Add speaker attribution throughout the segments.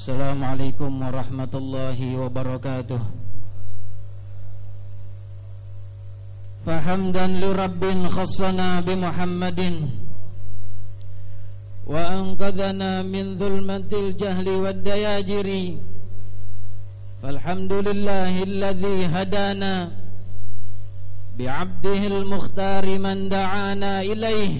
Speaker 1: السلام عليكم ورحمة الله وبركاته فحمدا لرب خصنا بمحمد وأنقذنا من ظلمة الجهل والدياجر فالحمد لله الذي هدانا بعبده المختار من دعانا إليه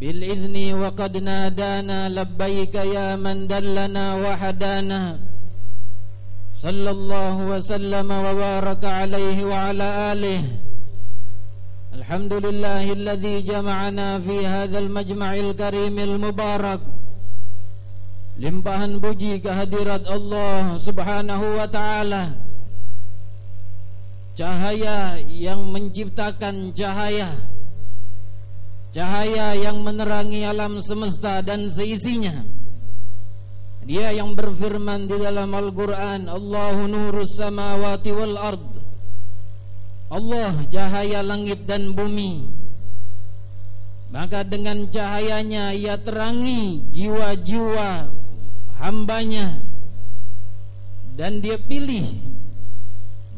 Speaker 1: بالإذن وقد نادانا لبيك يا من دلنا وحدانا صلى الله وسلم وبارك عليه وعلى آله الحمد لله الذي جمعنا في هذا المجمع الكريم المبارك limpahan puji kehadirat Allah Subhanahu wa taala cahaya yang menciptakan cahaya cahaya yang menerangi alam semesta dan seisinya. Dia yang berfirman di dalam Al-Qur'an Allahu nurus samawati wal ard. Allah cahaya langit dan bumi. Maka dengan cahayanya ia terangi jiwa-jiwa hambanya. Dan dia pilih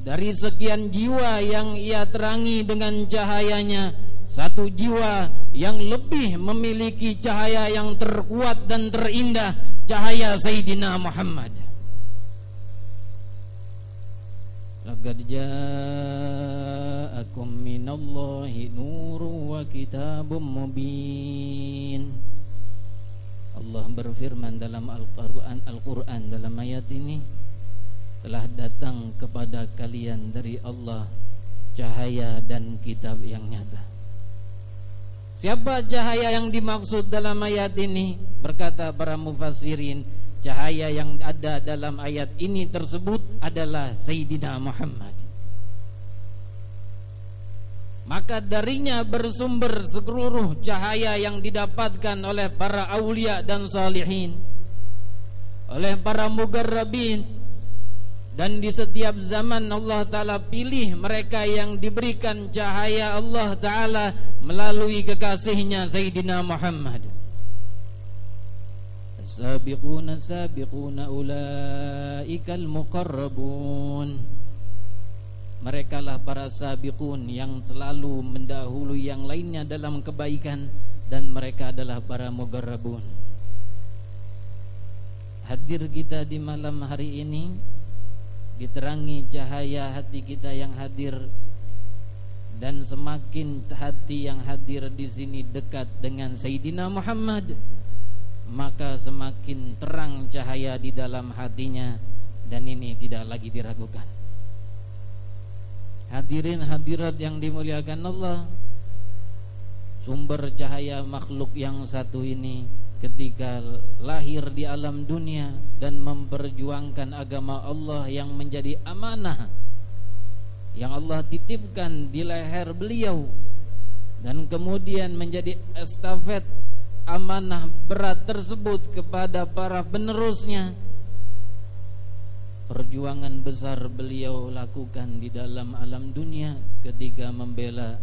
Speaker 1: dari sekian jiwa yang ia terangi dengan cahayanya satu jiwa yang lebih memiliki cahaya yang terkuat dan terindah cahaya Sayyidina Muhammad Laqad ja'akum minallahi nurun wa kitabun mubin Allah berfirman dalam Al-Quran Al-Quran dalam ayat ini telah datang kepada kalian dari Allah cahaya dan kitab yang nyata. Siapa cahaya yang dimaksud dalam ayat ini? Berkata para mufassirin, cahaya yang ada dalam ayat ini tersebut adalah Sayyidina Muhammad. Maka darinya bersumber seluruh cahaya yang didapatkan oleh para awliya dan salihin Oleh para mugarrabin Dan di setiap zaman Allah Ta'ala pilih mereka yang diberikan cahaya Allah Ta'ala Melalui kekasihnya Sayyidina Muhammad Sabiquna sabiquna ulaikal muqarrabun mereka lah para sabiqun yang selalu mendahului yang lainnya dalam kebaikan dan mereka adalah para mugarrabun. Hadir kita di malam hari ini diterangi cahaya hati kita yang hadir dan semakin hati yang hadir di sini dekat dengan Sayyidina Muhammad maka semakin terang cahaya di dalam hatinya dan ini tidak lagi diragukan. Hadirin hadirat yang dimuliakan Allah Sumber cahaya makhluk yang satu ini Ketika lahir di alam dunia Dan memperjuangkan agama Allah yang menjadi amanah Yang Allah titipkan di leher beliau Dan kemudian menjadi estafet amanah berat tersebut kepada para penerusnya perjuangan besar beliau lakukan di dalam alam dunia ketika membela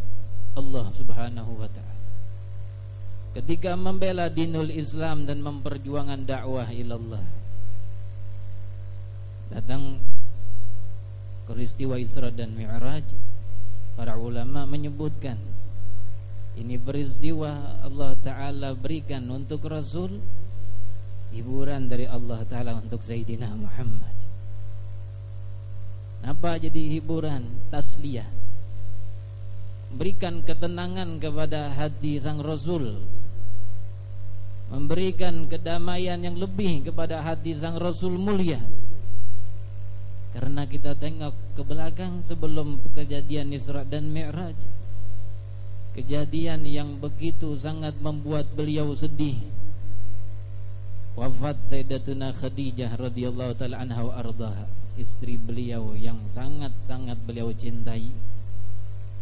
Speaker 1: Allah Subhanahu wa taala. Ketika membela dinul Islam dan memperjuangkan dakwah ilallah. Datang peristiwa Isra dan Mi'raj. Para ulama menyebutkan ini peristiwa Allah taala berikan untuk Rasul hiburan dari Allah taala untuk Sayyidina Muhammad. Apa jadi hiburan tasliyah Berikan ketenangan kepada hati sang Rasul Memberikan kedamaian yang lebih kepada hati sang Rasul mulia. Karena kita tengok ke belakang sebelum kejadian Isra dan Mi'raj Kejadian yang begitu sangat membuat beliau sedih. Wafat Sayyidatuna Khadijah radhiyallahu taala anha wa ardhaha istri beliau yang sangat-sangat beliau cintai.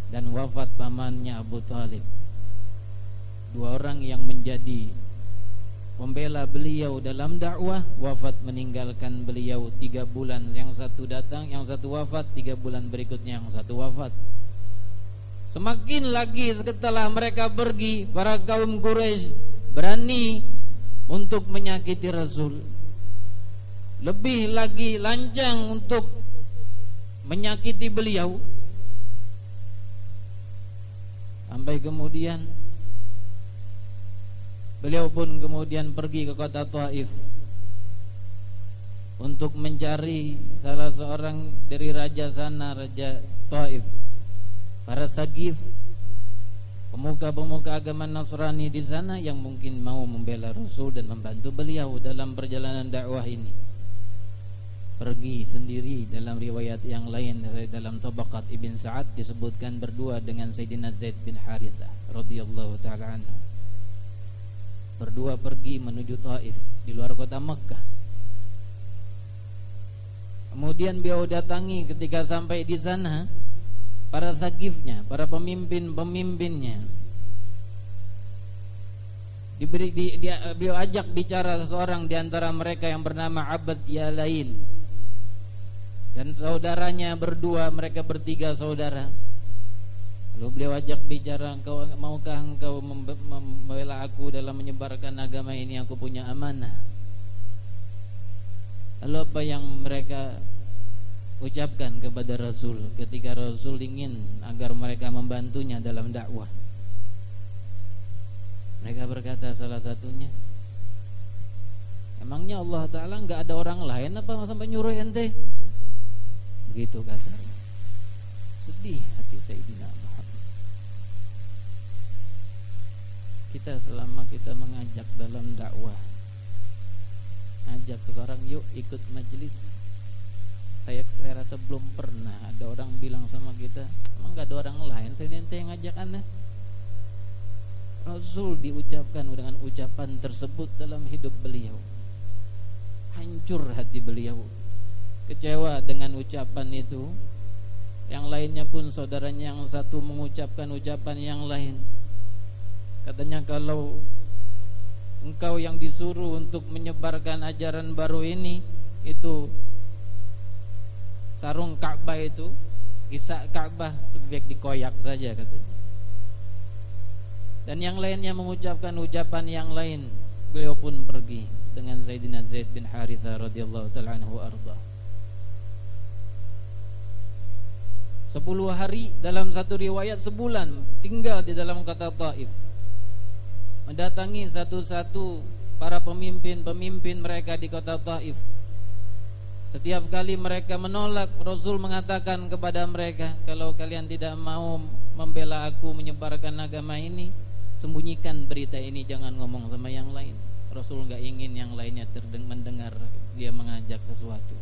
Speaker 1: Dan wafat pamannya Abu Talib. Dua orang yang menjadi pembela beliau dalam dakwah. Wafat meninggalkan beliau tiga bulan. Yang satu datang yang satu wafat. Tiga bulan berikutnya yang satu wafat. Semakin lagi setelah mereka pergi para kaum Quraisy berani untuk menyakiti Rasul. Lebih lagi lancang untuk menyakiti beliau. Sampai kemudian beliau pun kemudian pergi ke kota Taif untuk mencari salah seorang dari raja sana raja Taif. Para sagif pemuka-pemuka agama Nasrani di sana yang mungkin mau membela Rasul dan membantu beliau dalam perjalanan dakwah ini pergi sendiri dalam riwayat yang lain dalam tabaqat Ibn Sa'ad disebutkan berdua dengan Sayyidina Zaid bin Harithah radhiyallahu taala anhu berdua pergi menuju Taif di luar kota Mekah. Kemudian beliau datangi ketika sampai di sana para sakifnya para pemimpin-pemimpinnya diberi di, dia, beliau ajak bicara seseorang di antara mereka yang bernama Abad Yalain. Dan saudaranya berdua mereka bertiga saudara lalu beliau ajak bicara engkau maukah engkau membela aku dalam menyebarkan agama ini? Aku punya amanah. Lalu apa yang mereka ucapkan kepada Rasul ketika Rasul ingin agar mereka membantunya dalam dakwah? Mereka berkata salah satunya Emangnya Allah Ta'ala nggak ada orang lain apa sampai nyuruh ente? Begitu kasarnya Sedih hati Sayyidina Muhammad Kita selama kita mengajak dalam dakwah. Ajak sekarang yuk ikut majlis. Saya, saya rasa belum pernah ada orang bilang sama kita Emang gak ada orang lain Saya nanti yang ngajak anda? Rasul diucapkan dengan ucapan tersebut dalam hidup beliau. Hancur hati beliau. Kecewa dengan ucapan itu. Yang lainnya pun saudaranya yang satu mengucapkan ucapan yang lain katanya kalau engkau yang disuruh untuk menyebarkan ajaran baru ini itu sarung Ka'bah itu kisah Ka'bah lebih baik dikoyak saja katanya. Dan yang lainnya mengucapkan ucapan yang lain beliau pun pergi dengan Zaidina Zaid bin Haritha radhiyallahu taala anhu arda Sepuluh hari dalam satu riwayat sebulan tinggal di dalam kota Taif Mendatangi satu-satu para pemimpin-pemimpin mereka di kota Taif. Setiap kali mereka menolak Rasul mengatakan kepada mereka Kalau kalian tidak mau membela aku menyebarkan agama ini Sembunyikan berita ini jangan ngomong sama yang lain. Rasul enggak ingin yang lainnya mendengar dia mengajak sesuatu.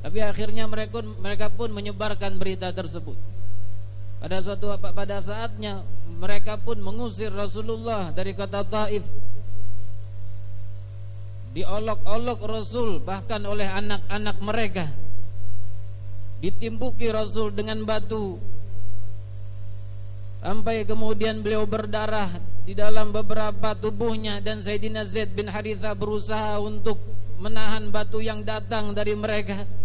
Speaker 1: Tapi akhirnya mereka mereka pun menyebarkan berita tersebut. Pada suatu pada saatnya mereka pun mengusir Rasulullah dari kota Taif. Diolok-olok Rasul bahkan oleh anak-anak mereka. Ditimbuki Rasul dengan batu. Sampai kemudian beliau berdarah di dalam beberapa tubuhnya dan Sayyidina Zaid bin Haritha berusaha untuk menahan batu yang datang dari mereka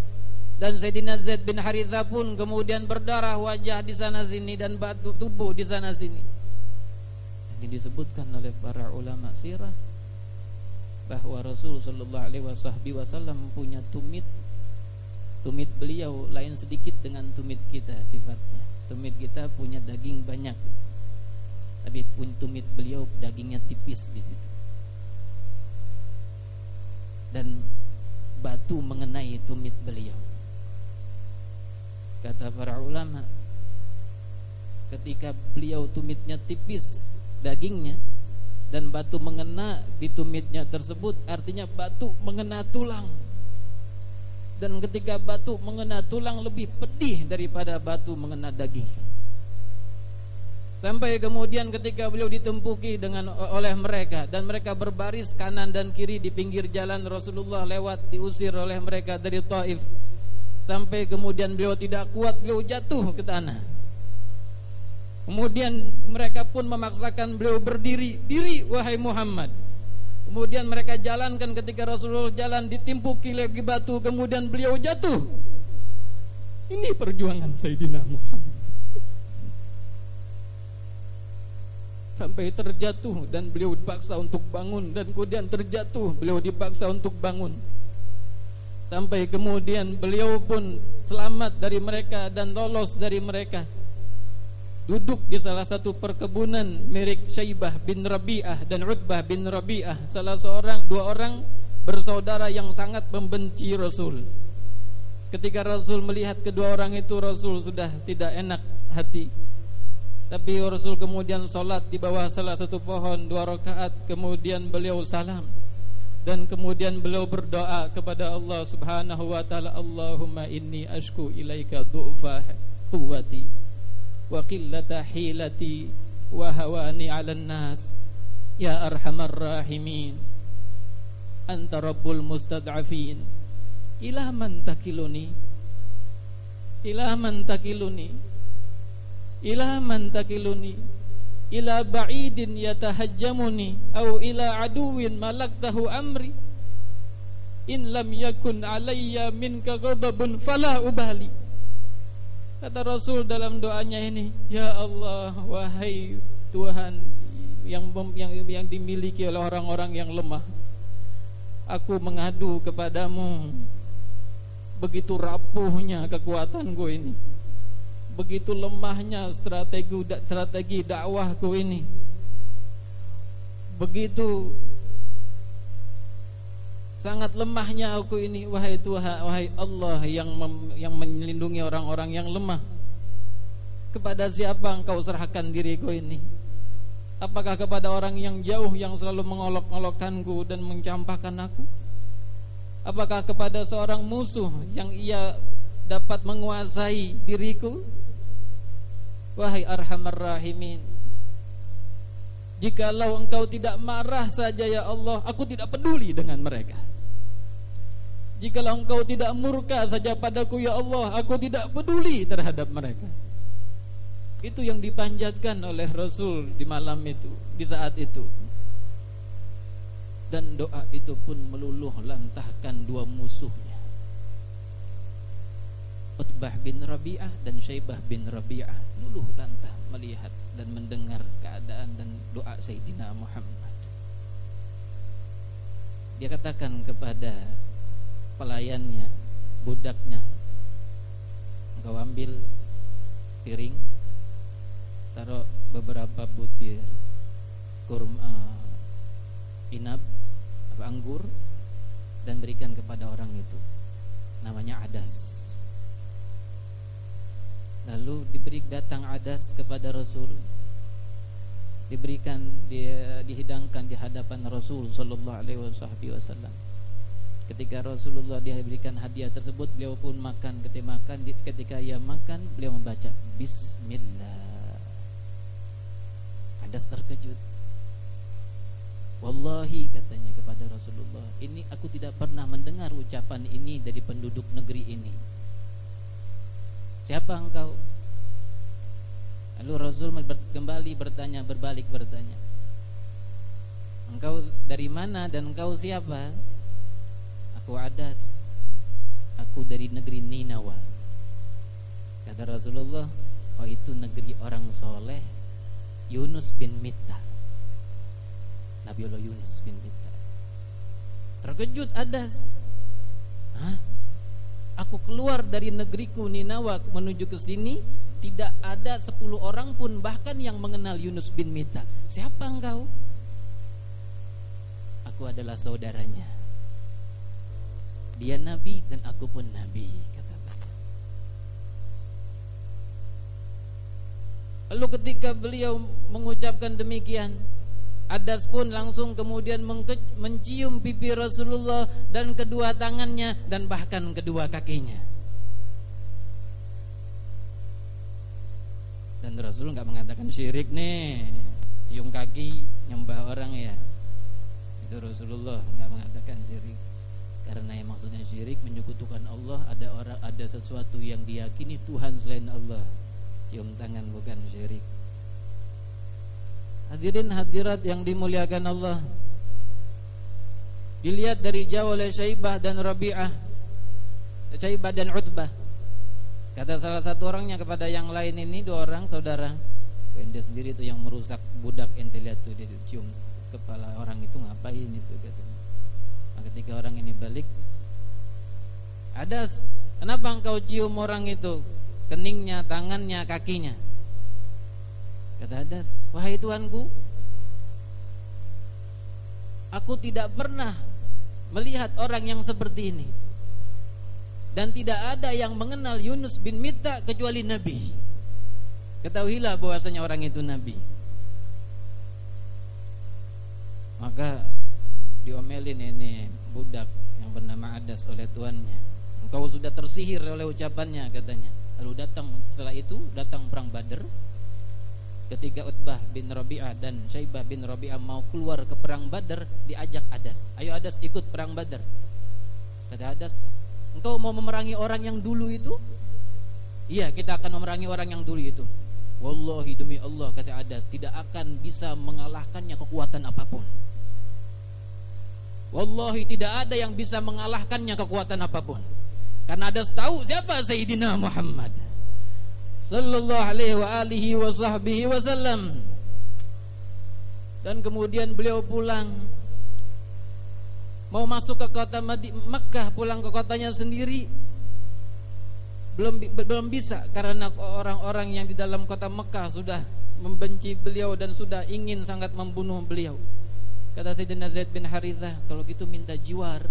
Speaker 1: dan Sayyidina Zaid bin Haritha pun kemudian berdarah wajah di sana sini dan batu tubuh di sana sini. Ini disebutkan oleh para ulama sirah bahwa Rasul sallallahu alaihi wasallam punya tumit tumit beliau lain sedikit dengan tumit kita sifatnya. Tumit kita punya daging banyak. Tapi pun tumit beliau dagingnya tipis di situ. Dan batu mengenai tumit beliau Kata para ulama Ketika beliau tumitnya tipis Dagingnya Dan batu mengena di tumitnya tersebut Artinya batu mengena tulang. Dan ketika batu mengena tulang Lebih pedih daripada batu mengena daging. Sampai kemudian ketika beliau ditempuki dengan oleh mereka dan mereka berbaris kanan dan kiri di pinggir jalan Rasulullah lewat diusir oleh mereka dari Taif sampai kemudian beliau tidak kuat beliau jatuh ke tanah. Kemudian mereka pun memaksakan beliau berdiri. Diri wahai Muhammad. Kemudian mereka jalankan ketika Rasulullah jalan ditimpuki lagi batu kemudian beliau jatuh. Ini perjuangan Sayyidina Muhammad. Sampai terjatuh dan beliau dipaksa untuk bangun. Dan kemudian terjatuh beliau dipaksa untuk bangun sampai kemudian beliau pun selamat dari mereka dan lolos dari mereka. Duduk di salah satu perkebunan milik Syaibah bin Rabi'ah dan Utbah bin Rabi'ah. Salah seorang dua orang bersaudara yang sangat membenci Rasul. Ketika Rasul melihat kedua orang itu Rasul sudah tidak enak hati. Tapi Rasul kemudian solat di bawah salah satu pohon dua rakaat kemudian beliau salam dan kemudian beliau berdoa kepada Allah Subhanahu wa taala Allahumma inni ashku ilaika du'fa quwwati wa qillata hilati wa hawani 'alan nas ya arhamar rahimin anta rabbul mustad'afin. Ila man takiluni? Ila man takiluni? Ila man takiluni ila ba'idin yatahajjamuni au ila aduwin malaktahu amri in lam yakun alayya minka ghadabun fala ubali. Kata Rasul dalam doanya ini ya Allah wahai Tuhan yang yang yang dimiliki oleh orang-orang yang lemah aku mengadu kepadamu begitu rapuhnya kekuatanku ini begitu lemahnya strategi strategi dakwahku ini. Begitu sangat lemahnya aku ini wahai Tuhan wahai Allah yang mem, yang melindungi orang-orang yang lemah. Kepada siapa engkau serahkan diriku ini? Apakah kepada orang yang jauh yang selalu mengolok-olokkanku dan mencampakkan aku? Apakah kepada seorang musuh yang ia dapat menguasai diriku Wahai arhamar rahimin Jikalau engkau tidak marah saja ya Allah Aku tidak peduli dengan mereka. Jikalau engkau tidak murka saja padaku ya Allah Aku tidak peduli terhadap mereka. Itu yang dipanjatkan oleh Rasul di malam itu Di saat itu. Dan doa itu pun meluluh lantahkan dua musuhnya Utbah bin Rabi'ah dan Syaibah bin Rabi'ah luluh lantah melihat dan mendengar keadaan dan doa Sayyidina Muhammad. Dia katakan kepada pelayannya, budaknya, engkau ambil piring, taruh beberapa butir kurma atau anggur dan berikan kepada orang itu. Namanya adas. Diberi datang adas kepada Rasul Diberikan dia dihidangkan di hadapan Rasul sallallahu alaihi wasallam. Ketika Rasulullah diberikan hadiah tersebut beliau pun makan ketika makan ketika ia makan beliau membaca bismillah. Adas terkejut. Wallahi katanya kepada Rasulullah, ini aku tidak pernah mendengar ucapan ini dari penduduk negeri ini. Siapa engkau? Lalu Rasul kembali bertanya, berbalik bertanya. Engkau dari mana dan engkau siapa? Aku Adas. Aku dari negeri Ninawa. Kata Rasulullah, oh itu negeri orang soleh Yunus bin Mitta. Nabiullah Yunus bin Mitta. Terkejut Adas. Hah? Aku keluar dari negeriku Ninawa menuju ke sini Tidak ada sepuluh orang pun bahkan yang mengenal Yunus bin Mita Siapa engkau? Aku adalah saudaranya Dia Nabi dan aku pun Nabi kata Lalu ketika beliau mengucapkan demikian Adas pun langsung kemudian mencium pipi Rasulullah dan kedua tangannya dan bahkan kedua kakinya. Rasul nggak mengatakan syirik nih, cium kaki nyembah orang ya. Itu Rasulullah nggak mengatakan syirik. Karena yang maksudnya syirik menyekutukan Allah ada orang ada sesuatu yang diyakini Tuhan selain Allah. Cium tangan bukan syirik. Hadirin hadirat yang dimuliakan Allah Dilihat dari jauh oleh Syaibah dan Rabi'ah Syaibah dan Utbah Kata salah satu orangnya kepada yang lain ini Dua orang saudara Dia sendiri itu yang merusak budak ente lihat tuh dia cium kepala orang itu ngapain itu katanya. Nah, ketika orang ini balik, ada kenapa engkau cium orang itu keningnya, tangannya, kakinya? Kata Adas, wahai tuanku, aku tidak pernah melihat orang yang seperti ini. Dan tidak ada yang mengenal Yunus bin Mita kecuali Nabi. Ketahuilah bahwasanya orang itu Nabi. Maka diomelin ini budak yang bernama Adas oleh tuannya. Engkau sudah tersihir oleh ucapannya katanya. Lalu datang setelah itu datang perang Badar. Ketika Utbah bin Rabi'ah dan Syaibah bin Rabi'ah mau keluar ke perang Badar, diajak Adas. Ayo Adas ikut perang Badar. Kata Adas, engkau mau memerangi orang yang dulu itu? Iya, kita akan memerangi orang yang dulu itu. Wallahi demi Allah kata Adas, tidak akan bisa mengalahkannya kekuatan apapun. Wallahi tidak ada yang bisa mengalahkannya kekuatan apapun. Karena ada tahu siapa Sayyidina Muhammad sallallahu alaihi wa alihi wa sahbihi wasallam. Dan kemudian beliau pulang mau masuk ke kota Mekah pulang ke kotanya sendiri belum belum bisa karena orang-orang yang di dalam kota Mekah sudah membenci beliau dan sudah ingin sangat membunuh beliau. Kata Sayyidina Zaid bin Harithah, kalau gitu minta jiwar,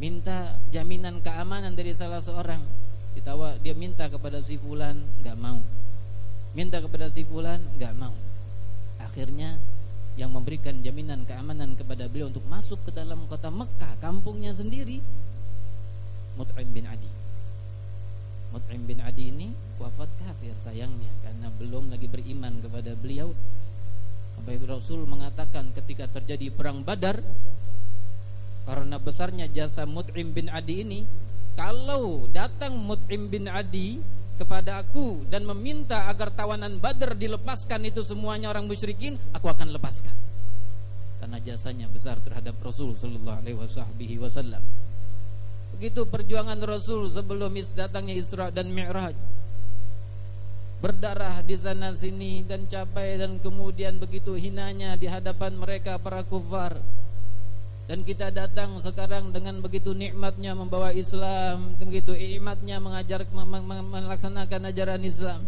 Speaker 1: minta jaminan keamanan dari salah seorang. Ditawa dia minta kepada si fulan, enggak mau. Minta kepada si fulan, enggak mau. Akhirnya yang memberikan jaminan keamanan kepada beliau untuk masuk ke dalam kota Mekah, kampungnya sendiri, Mut'im bin Adi. Mut'im bin Adi ini wafat kafir sayangnya karena belum lagi beriman kepada beliau Sampai Rasul mengatakan ketika terjadi perang Badar karena besarnya jasa Mut'im bin Adi ini, kalau datang Mut'im bin Adi kepada aku dan meminta agar tawanan Badar dilepaskan itu semuanya orang musyrikin, aku akan lepaskan. Karena jasanya besar terhadap Rasul sallallahu alaihi wasallam. Begitu perjuangan Rasul sebelum datangnya Isra dan Mi'raj berdarah di sana sini dan capai dan kemudian begitu hinanya di hadapan mereka para kufar dan kita datang sekarang dengan begitu nikmatnya membawa Islam begitu nikmatnya mengajar melaksanakan ajaran Islam.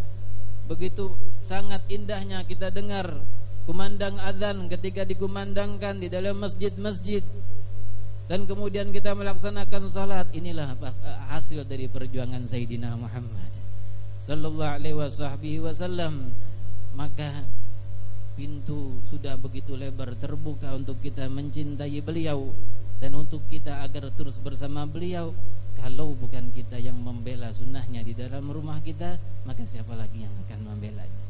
Speaker 1: Begitu sangat indahnya kita dengar kumandang azan ketika dikumandangkan di dalam masjid-masjid. Dan kemudian kita melaksanakan salat. Inilah hasil dari perjuangan Sayyidina Muhammad sallallahu alaihi wasallam maka pintu sudah begitu lebar terbuka untuk kita mencintai beliau dan untuk kita agar terus bersama beliau. Kalau bukan kita yang membela sunnahnya di dalam rumah kita maka siapa lagi yang akan membelanya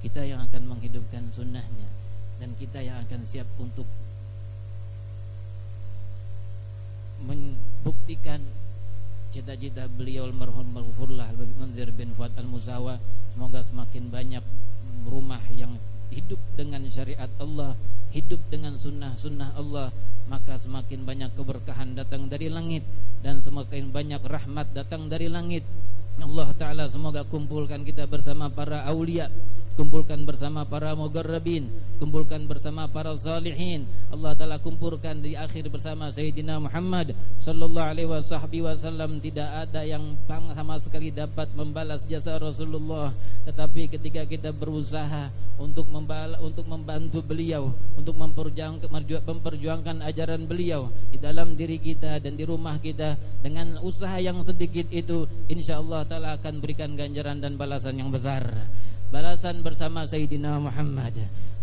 Speaker 1: kita yang akan menghidupkan sunnahnya dan kita yang akan siap untuk membuktikan cita-cita beliau almarhum maghfurlah Munzir bin Fuad al-Musawa. Semoga semakin banyak rumah yang hidup dengan syariat Allah hidup dengan sunnah-sunnah Allah maka semakin banyak keberkahan datang dari langit dan semakin banyak rahmat datang dari langit. Allah Ta'ala semoga kumpulkan kita bersama para awliya kumpulkan bersama para mugarrabin kumpulkan bersama para salihin. Allah taala kumpulkan di akhir bersama Sayyidina Muhammad sallallahu alaihi wasallam tidak ada yang sama sekali dapat membalas jasa Rasulullah. Tetapi ketika kita berusaha untuk membala, untuk membantu beliau untuk memperjuangkan memperjuangkan ajaran beliau di dalam diri kita dan di rumah kita dengan usaha yang sedikit itu insyaallah taala akan berikan ganjaran dan balasan yang besar balasan bersama Sayyidina Muhammad.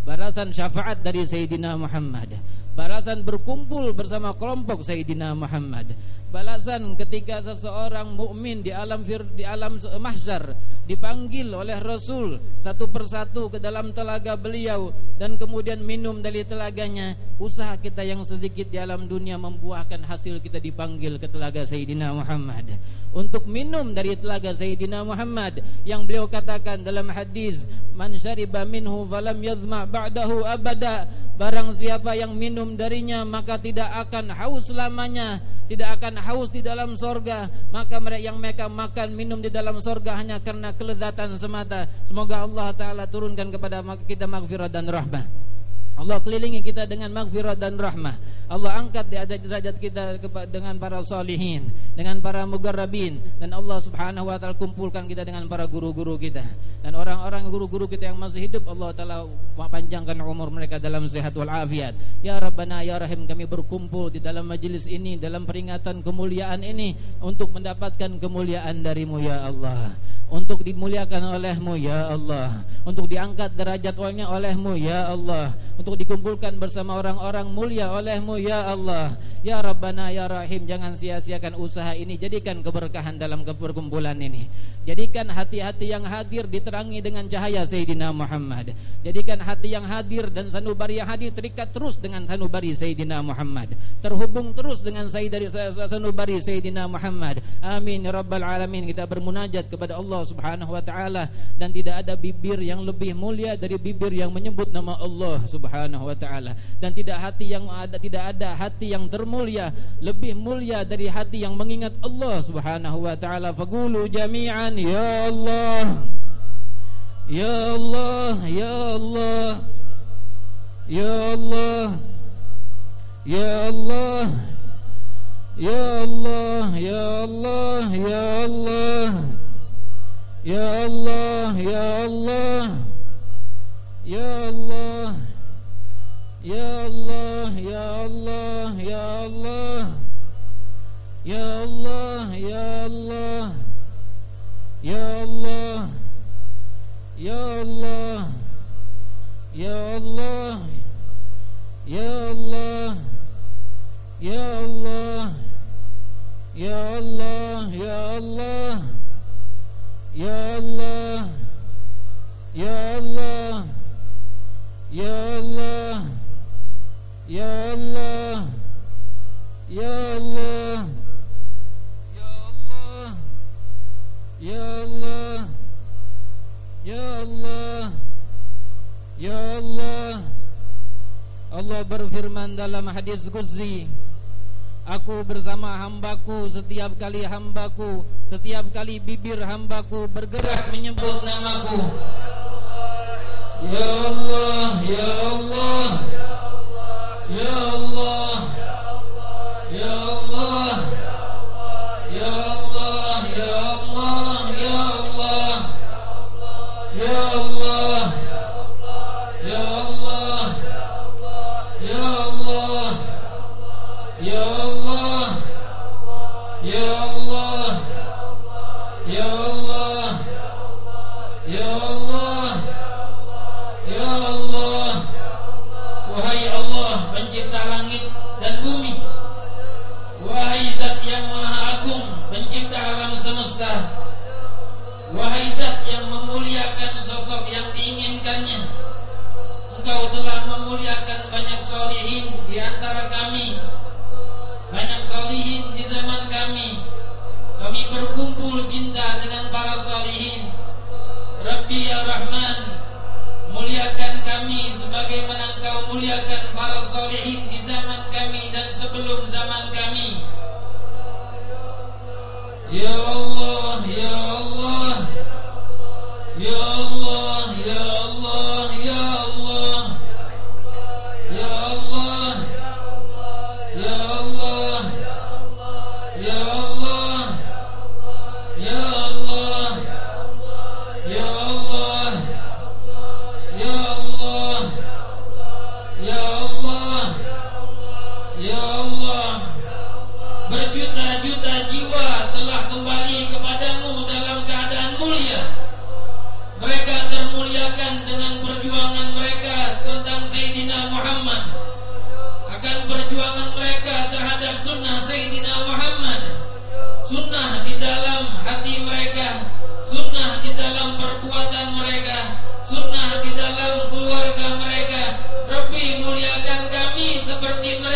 Speaker 1: Balasan syafaat dari Sayyidina Muhammad. Balasan berkumpul bersama kelompok Sayyidina Muhammad. Balasan ketika seseorang mukmin di alam fir, di alam mahsyar dipanggil oleh Rasul satu persatu ke dalam telaga beliau dan kemudian minum dari telaganya usaha kita yang sedikit di alam dunia membuahkan hasil kita dipanggil ke telaga Sayyidina Muhammad untuk minum dari telaga Sayyidina Muhammad yang beliau katakan dalam hadis man syariba minhu falam yadhma ba'dahu abada. Barang siapa yang minum darinya maka tidak akan haus selamanya tidak akan haus di dalam sorga. Maka mereka yang mereka makan minum di dalam sorga hanya karena kelezatan semata. Semoga Allah taala turunkan kepada kita maghfirah dan rahmah Allah kelilingi kita dengan maghfirah dan rahmah. Allah angkat derajat kita dengan para salihin, dengan para mugarrabin dan Allah Subhanahu wa taala kumpulkan kita dengan para guru-guru kita. Dan orang-orang guru-guru kita yang masih hidup Allah taala panjangkan umur mereka dalam sehat wal afiat. Ya Rabbana ya Rahim kami berkumpul di dalam majlis ini dalam peringatan kemuliaan ini untuk mendapatkan kemuliaan darimu ya Allah untuk dimuliakan olehmu ya Allah. Untuk diangkat derajat olehmu ya Allah. Untuk dikumpulkan bersama orang-orang mulia olehmu ya Allah. Ya Rabbana ya Rahim jangan sia-siakan usaha ini. Jadikan keberkahan dalam perkumpulan ini. Jadikan hati-hati yang hadir diterangi dengan cahaya Sayyidina Muhammad. Jadikan hati yang hadir dan sanubari yang hadir terikat terus dengan sanubari Sayyidina Muhammad. Terhubung terus dengan sanubari Sayyidina Muhammad. Amin. Ya Rabbal Alamin. Kita bermunajat kepada Allah Allah Subhanahu wa taala dan tidak ada bibir yang lebih mulia dari bibir yang menyebut nama Allah Subhanahu wa taala. Dan tidak hati yang ada tidak ada hati yang termulia lebih mulia dari hati yang mengingat Allah Subhanahu wa taala. Faqulu jami'an ya Allah ya Allah ya Allah ya Allah ya Allah Ya Allah, Ya Allah, Ya Allah ya Ya Allah Ya Allah Ya Allah Ya Allah Ya Allah Ya Allah Ya Allah Ya Allah Ya Allah Ya Allah Ya Allah Ya Allah Ya Allah Ya Allah Ya Allah Allah. Allah berfirman dalam hadis Qudsi Aku bersama hambaku setiap kali hambaku Setiap kali bibir hambaku bergerak menyebut namaku. Ya Allah, Ya Allah Ya Allah Ya cinta dengan para salihin. Rabbi ya Rahman muliakan kami sebagaimana engkau muliakan para salihin di zaman kami dan sebelum zaman kami. Ya Allah Ya Allah. Ya Allah Ya Allah Ya Allah perdiendo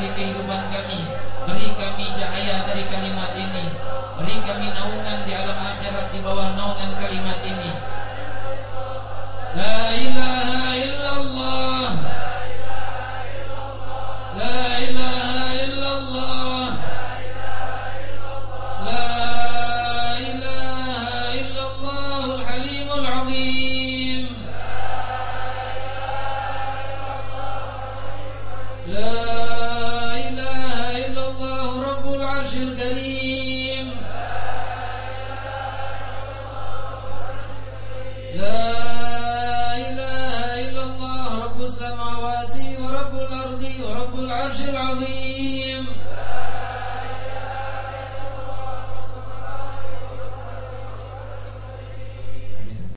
Speaker 2: dari
Speaker 1: kehidupan kami. Beri kami cahaya dari kalimat ini. Beri kami naungan di alam akhirat di bawah naungan kalimat ini.